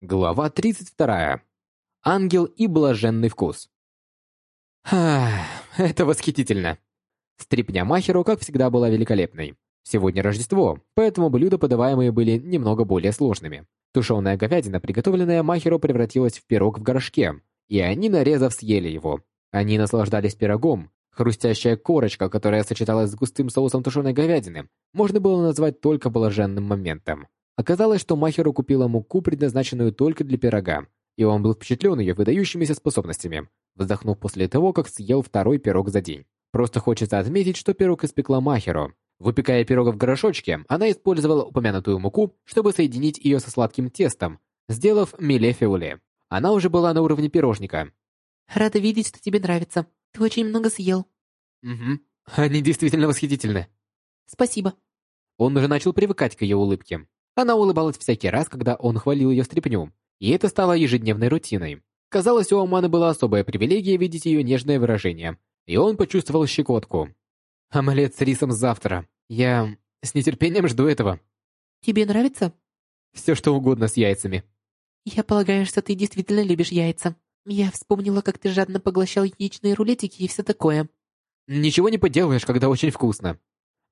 Глава 32. Ангел и блаженный вкус. Ха, это восхитительно. Стрипня Махеру, как всегда, была великолепной. Сегодня Рождество, поэтому блюда, подаваемые, были немного более сложными. Тушеная говядина, приготовленная Махеру, превратилась в пирог в горшке, и они, нарезав, съели его. Они наслаждались пирогом. Хрустящая корочка, которая сочеталась с густым соусом тушеной говядины, можно было назвать только блаженным моментом. Оказалось, что Махеру купила муку, предназначенную только для пирога, и он был впечатлен ее выдающимися способностями, вздохнув после того, как съел второй пирог за день. Просто хочется отметить, что пирог испекла Махеру. Выпекая пирог в горошочке, она использовала упомянутую муку, чтобы соединить ее со сладким тестом, сделав миле-феуле. Она уже была на уровне пирожника. «Рада видеть, что тебе нравится. Ты очень много съел». «Угу. Они действительно восхитительны». «Спасибо». Он уже начал привыкать к ее улыбке. Она улыбалась всякий раз, когда он хвалил ее стряпню, и это стало ежедневной рутиной. Казалось, у Аманы была особая привилегия видеть ее нежное выражение, и он почувствовал щекотку. «Омлет с рисом завтра. Я с нетерпением жду этого». «Тебе нравится?» «Все что угодно с яйцами». «Я полагаю, что ты действительно любишь яйца. Я вспомнила, как ты жадно поглощал яичные рулетики и все такое». «Ничего не поделаешь, когда очень вкусно.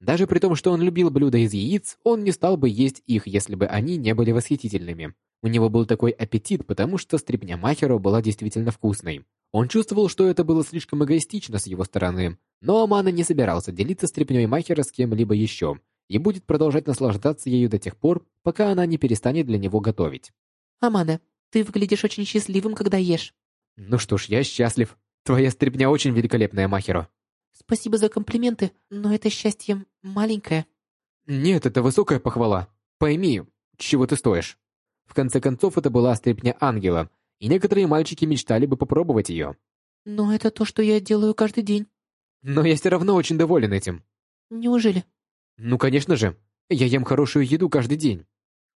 Даже при том, что он любил блюда из яиц, он не стал бы есть их, если бы они не были восхитительными. У него был такой аппетит, потому что стрипня Махеру была действительно вкусной. Он чувствовал, что это было слишком эгоистично с его стороны, но Амана не собирался делиться стрипней Махера с кем-либо еще и будет продолжать наслаждаться ею до тех пор, пока она не перестанет для него готовить. «Амана, ты выглядишь очень счастливым, когда ешь». «Ну что ж, я счастлив. Твоя стрипня очень великолепная, Махеро». Спасибо за комплименты, но это счастье маленькое. Нет, это высокая похвала. Пойми, чего ты стоишь. В конце концов, это была стряпня ангела, и некоторые мальчики мечтали бы попробовать ее. Но это то, что я делаю каждый день. Но я все равно очень доволен этим. Неужели? Ну, конечно же. Я ем хорошую еду каждый день.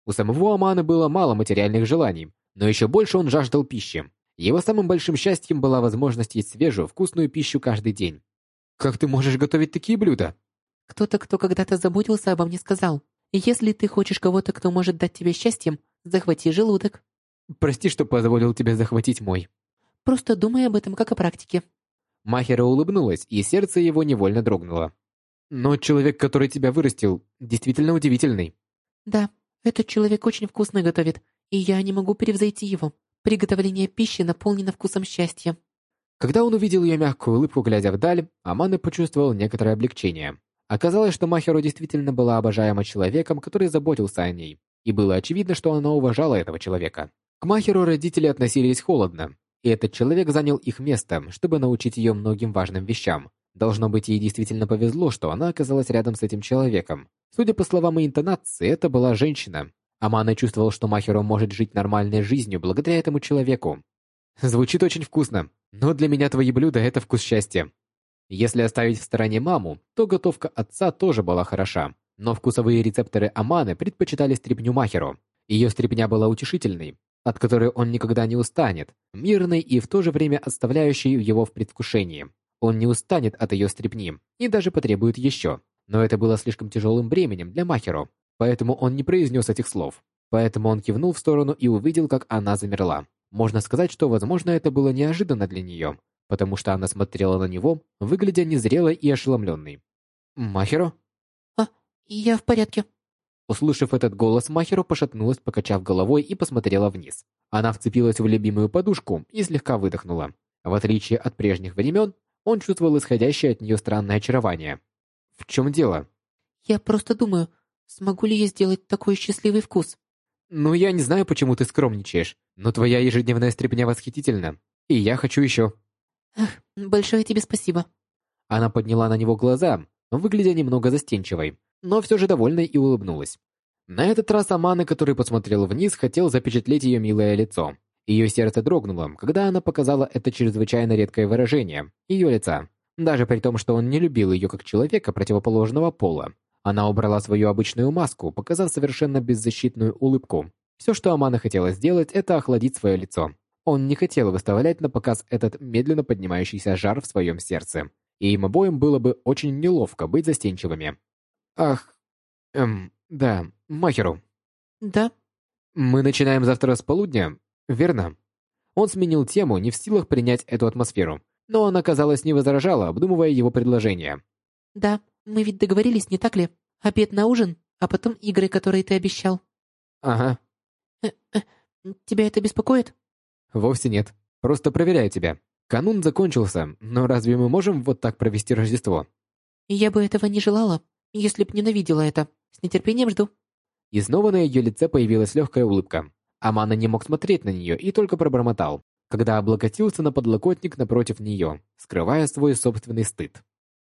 У самого Амана было мало материальных желаний, но еще больше он жаждал пищи. Его самым большим счастьем была возможность есть свежую, вкусную пищу каждый день. Как ты можешь готовить такие блюда? Кто-то, кто когда-то заботился обо мне, сказал, если ты хочешь кого-то, кто может дать тебе счастье, захвати желудок. Прости, что позволил тебе захватить мой. Просто думай об этом как о практике. Махера улыбнулась, и сердце его невольно дрогнуло. Но человек, который тебя вырастил, действительно удивительный. Да, этот человек очень вкусно готовит, и я не могу превзойти его. Приготовление пищи наполнено вкусом счастья. Когда он увидел ее мягкую улыбку, глядя вдаль, Аманы почувствовал некоторое облегчение. Оказалось, что Махеру действительно была обожаема человеком, который заботился о ней, и было очевидно, что она уважала этого человека. К Махеру родители относились холодно, и этот человек занял их место, чтобы научить ее многим важным вещам. Должно быть, ей действительно повезло, что она оказалась рядом с этим человеком. Судя по словам и интонации, это была женщина. Амана чувствовал, что Махеру может жить нормальной жизнью благодаря этому человеку. Звучит очень вкусно, но для меня твои блюда – это вкус счастья. Если оставить в стороне маму, то готовка отца тоже была хороша, но вкусовые рецепторы Аманы предпочитали стряпню Махеру. Ее стряпня была утешительной, от которой он никогда не устанет, мирной и в то же время оставляющей его в предвкушении. Он не устанет от ее стряпни и даже потребует еще. Но это было слишком тяжелым бременем для Махеру, поэтому он не произнес этих слов. Поэтому он кивнул в сторону и увидел, как она замерла. Можно сказать, что, возможно, это было неожиданно для нее, потому что она смотрела на него, выглядя незрелой и ошеломленной. «Махеро?» «А, я в порядке». Услышав этот голос, Махеро пошатнулась, покачав головой и посмотрела вниз. Она вцепилась в любимую подушку и слегка выдохнула. В отличие от прежних времен, он чувствовал исходящее от нее странное очарование. «В чем дело?» «Я просто думаю, смогу ли я сделать такой счастливый вкус?» «Ну, я не знаю, почему ты скромничаешь, но твоя ежедневная стряпня восхитительна, и я хочу еще». «Ах, большое тебе спасибо». Она подняла на него глаза, выглядя немного застенчивой, но все же довольной и улыбнулась. На этот раз Амана, который посмотрел вниз, хотел запечатлеть ее милое лицо. Ее сердце дрогнуло, когда она показала это чрезвычайно редкое выражение ее лица. Даже при том, что он не любил ее как человека противоположного пола, она убрала свою обычную маску, показав совершенно беззащитную улыбку. Все, что Амана хотела сделать, это охладить свое лицо. Он не хотел выставлять на показ этот медленно поднимающийся жар в своем сердце. И им обоим было бы очень неловко быть застенчивыми. Ах, эм, да, Махеру. Да? Мы начинаем завтра с полудня, верно? Он сменил тему, не в силах принять эту атмосферу, но она, казалось, не возражала, обдумывая его предложение. Да, мы ведь договорились, не так ли? Обед на ужин, а потом игры, которые ты обещал. Ага. Э -э, тебя это беспокоит? Вовсе нет. Просто проверяю тебя. Канун закончился, но разве мы можем вот так провести Рождество? Я бы этого не желала, если б ненавидела это. С нетерпением жду. И снова на ее лице появилась легкая улыбка. Амана не мог смотреть на нее и только пробормотал, когда облокотился на подлокотник напротив нее, скрывая свой собственный стыд.